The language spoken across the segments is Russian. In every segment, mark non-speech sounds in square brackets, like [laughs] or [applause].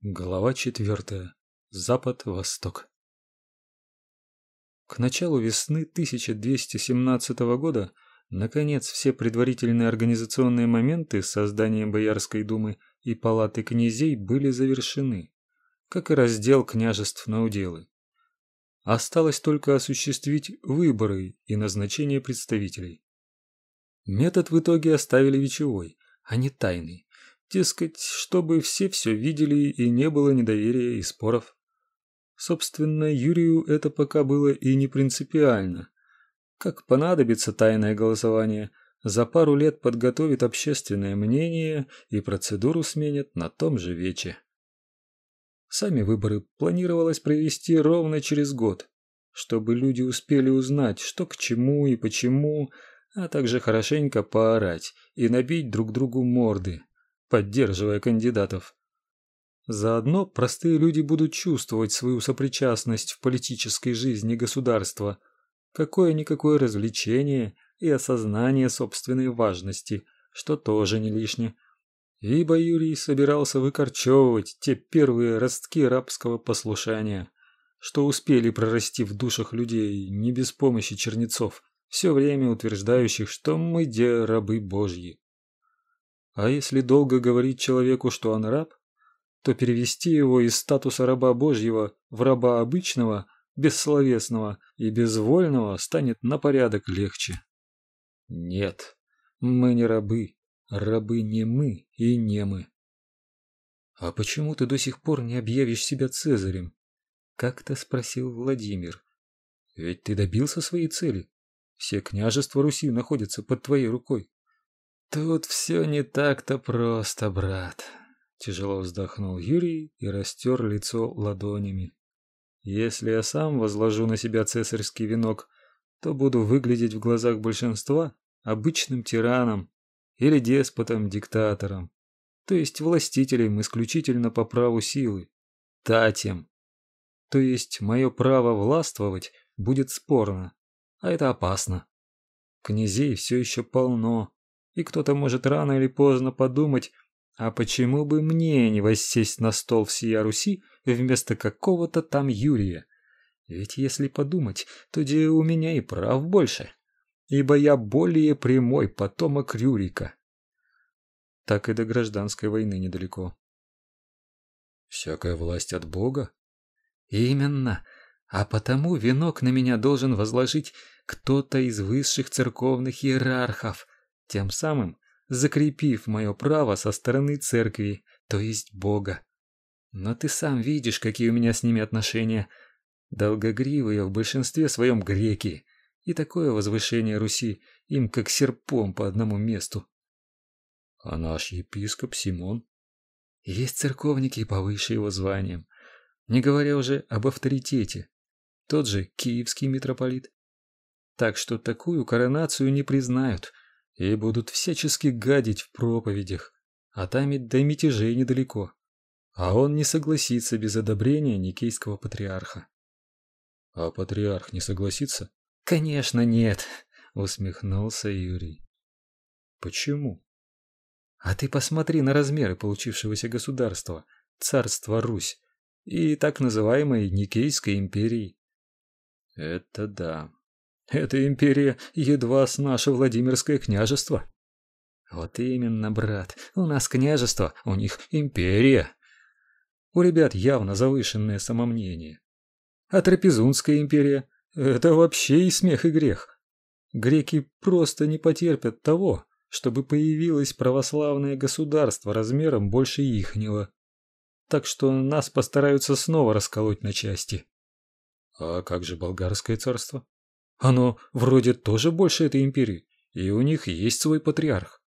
Глава четвертая. Запад-Восток. К началу весны 1217 года, наконец, все предварительные организационные моменты с созданием Боярской думы и палаты князей были завершены, как и раздел княжеств на уделы. Осталось только осуществить выборы и назначение представителей. Метод в итоге оставили вечевой, а не тайный, Дескать, чтобы все все видели и не было недоверия и споров. Собственно, Юрию это пока было и не принципиально. Как понадобится тайное голосование, за пару лет подготовит общественное мнение и процедуру сменят на том же вече. Сами выборы планировалось провести ровно через год, чтобы люди успели узнать, что к чему и почему, а также хорошенько поорать и набить друг другу морды поддерживая кандидатов. Заодно простые люди будут чувствовать свою сопричастность в политической жизни государства, какое-никакое развлечение и осознание собственной важности, что тоже не лишнее. Ибо Юрий собирался выкорчевывать те первые ростки рабского послушания, что успели прорасти в душах людей не без помощи чернецов, все время утверждающих, что мы де рабы Божьи. А если долго говорить человеку, что он раб, то перевести его из статуса раба Божьего в раба обычного, бессловесного и безвольного станет на порядок легче. Нет, мы не рабы, рабы не мы и не мы. А почему ты до сих пор не объявишь себя Цезарем? Как-то спросил Владимир. Ведь ты добился своей цели. Все княжества Руси находятся под твоей рукой. Тут все не так-то просто, брат. Тяжело вздохнул Юрий и растер лицо ладонями. Если я сам возложу на себя цесарский венок, то буду выглядеть в глазах большинства обычным тираном или деспотом-диктатором, то есть властителем исключительно по праву силы, татем. То есть мое право властвовать будет спорно, а это опасно. Князей все еще полно, и кто-то может рано или поздно подумать, а почему бы мне не воссесть на стол всея Руси вместо какого-то там Юрия? Ведь если подумать, то где у меня и прав больше, ибо я более прямой потомок Рюрика. Так и до гражданской войны недалеко. Всякая власть от Бога? Именно. А потому венок на меня должен возложить кто-то из высших церковных иерархов, тем самым закрепив мое право со стороны церкви, то есть Бога. Но ты сам видишь, какие у меня с ними отношения. Долгогривые в большинстве своем греки, и такое возвышение Руси им как серпом по одному месту. А наш епископ Симон? Есть церковники повыше его званием, не говоря уже об авторитете. Тот же киевский митрополит. Так что такую коронацию не признают, и будут всячески гадить в проповедях, а там и до мятежей недалеко. А он не согласится без одобрения никейского патриарха. А патриарх не согласится? Конечно, нет, усмехнулся Юрий. Почему? А ты посмотри на размеры получившегося государства, царства Русь и так называемой Никейской империи. Это да. Эта империя едва с наше Владимирское княжество. Вот именно, брат. У нас княжество, у них империя. У ребят явно завышенное самомнение. А Трапезунская империя это вообще и смех и грех. Греки просто не потерпят того, чтобы появилось православное государство размером больше ихнего. Так что нас постараются снова расколоть на части. А как же болгарское царство? Оно вроде тоже больше этой империи, и у них есть свой патриарх.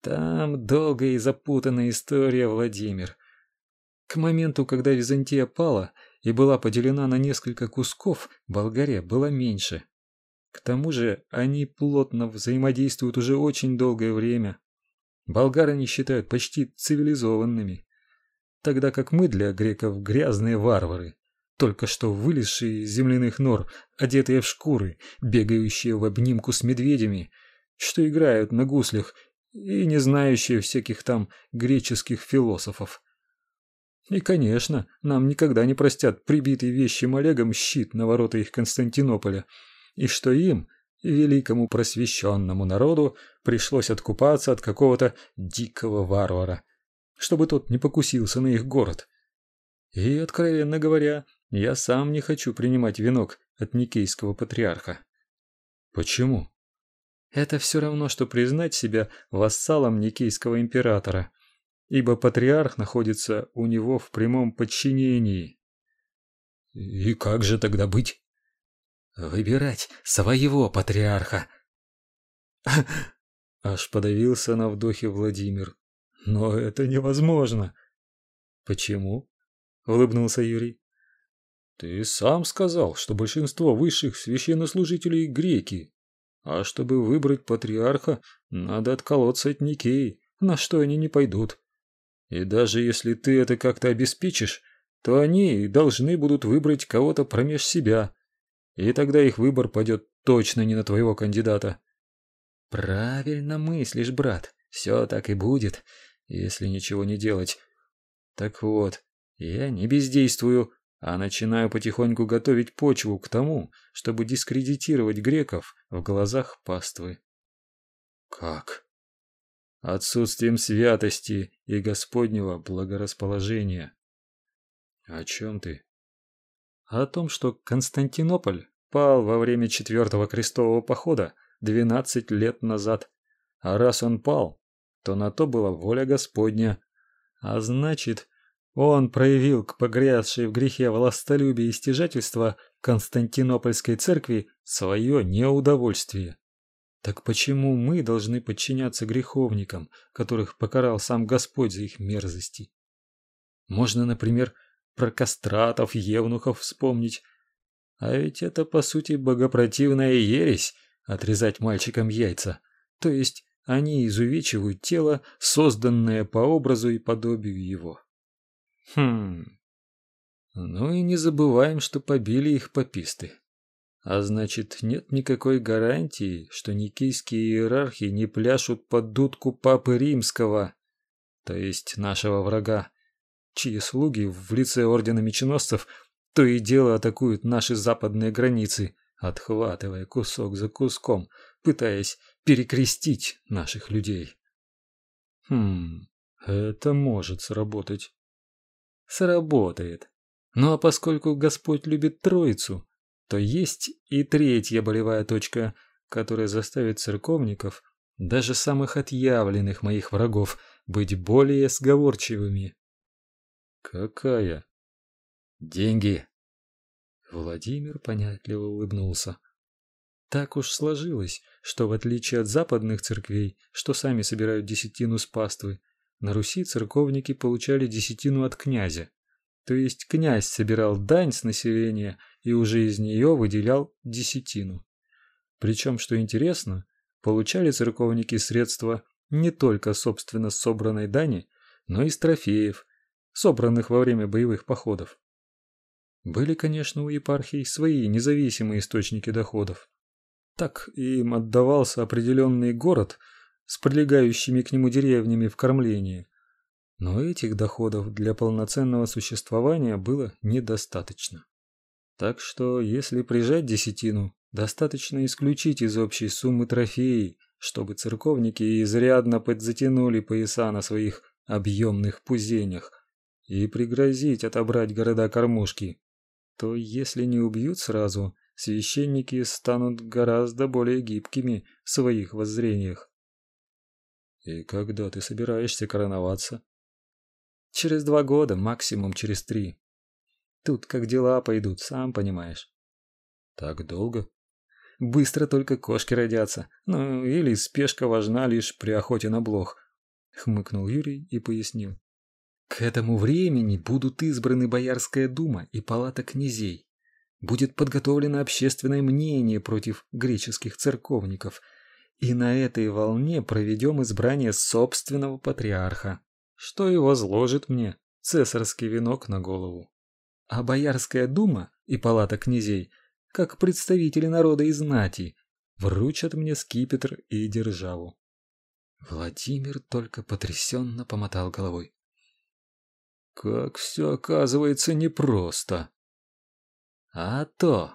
Там долгая и запутанная история, Владимир. К моменту, когда Византия пала и была поделена на несколько кусков, Болгария была меньше. К тому же они плотно взаимодействуют уже очень долгое время. Болгары они считают почти цивилизованными, тогда как мы для греков грязные варвары только что вылезшие из земляных нор, одетые в шкуры, бегающие в обнимку с медведями, что играют на гуслях и не знающие всяких там греческих философов. И, конечно, нам никогда не простят прибитый вещим Олегом щит на ворота их Константинополя, и что им, великому просвещенному народу, пришлось откупаться от какого-то дикого варвара, чтобы тот не покусился на их город. И, откровенно говоря, я сам не хочу принимать венок от никейского патриарха. Почему? Это все равно, что признать себя вассалом никейского императора, ибо патриарх находится у него в прямом подчинении. И как же тогда быть? Выбирать своего патриарха. [laughs] Аж подавился на вдохе Владимир. Но это невозможно. Почему? улыбнулся Юрий. Ты сам сказал, что большинство высших священнослужителей греки. А чтобы выбрать патриарха, надо отколоться от Никеи, на что они не пойдут. И даже если ты это как-то обеспечишь, то они должны будут выбрать кого-то промеж себя. И тогда их выбор пойдет точно не на твоего кандидата. Правильно мыслишь, брат. Все так и будет, если ничего не делать. Так вот, я не бездействую, а начинаю потихоньку готовить почву к тому, чтобы дискредитировать греков в глазах паствы. Как? Отсутствием святости и Господнего благорасположения. О чем ты? О том, что Константинополь пал во время четвертого крестового похода двенадцать лет назад. А раз он пал, то на то была воля Господня. А значит, он проявил к погрязшей в грехе властолюбия и стяжательства Константинопольской церкви свое неудовольствие. Так почему мы должны подчиняться греховникам, которых покарал сам Господь за их мерзости? Можно, например, про кастратов, евнухов вспомнить. А ведь это, по сути, богопротивная ересь — отрезать мальчикам яйца. То есть они изувечивают тело, созданное по образу и подобию его. Хм. Ну и не забываем, что побили их пописты. А значит, нет никакой гарантии, что никейские иерархи не пляшут под дудку папы римского, то есть нашего врага, чьи слуги в лице ордена меченосцев то и дело атакуют наши западные границы, отхватывая кусок за куском, пытаясь перекрестить наших людей. Хм, это может сработать сработает. Ну а поскольку Господь любит Троицу, то есть и третья болевая точка, которая заставит церковников, даже самых отъявленных моих врагов, быть более сговорчивыми. Какая? Деньги. Владимир понятливо улыбнулся. Так уж сложилось, что в отличие от западных церквей, что сами собирают десятину с паствы, на Руси церковники получали десятину от князя. То есть князь собирал дань с населения и уже из нее выделял десятину. Причем, что интересно, получали церковники средства не только собственно собранной дани, но и с трофеев, собранных во время боевых походов. Были, конечно, у епархий свои независимые источники доходов. Так им отдавался определенный город – с прилегающими к нему деревнями в кормлении. Но этих доходов для полноценного существования было недостаточно. Так что, если прижать десятину, достаточно исключить из общей суммы трофеи, чтобы церковники изрядно подзатянули пояса на своих объемных пузенях и пригрозить отобрать города-кормушки, то если не убьют сразу, священники станут гораздо более гибкими в своих воззрениях. И когда ты собираешься короноваться? Через два года, максимум через три. Тут как дела пойдут, сам понимаешь. Так долго? Быстро только кошки родятся. Ну, или спешка важна лишь при охоте на блох. Хмыкнул Юрий и пояснил. К этому времени будут избраны Боярская дума и палата князей. Будет подготовлено общественное мнение против греческих церковников – и на этой волне проведем избрание собственного патриарха, что и возложит мне цесарский венок на голову. А Боярская дума и палата князей, как представители народа и знати, вручат мне скипетр и державу. Владимир только потрясенно помотал головой. Как все оказывается непросто. А то,